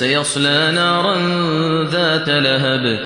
سيصلى نارا ذات لهب.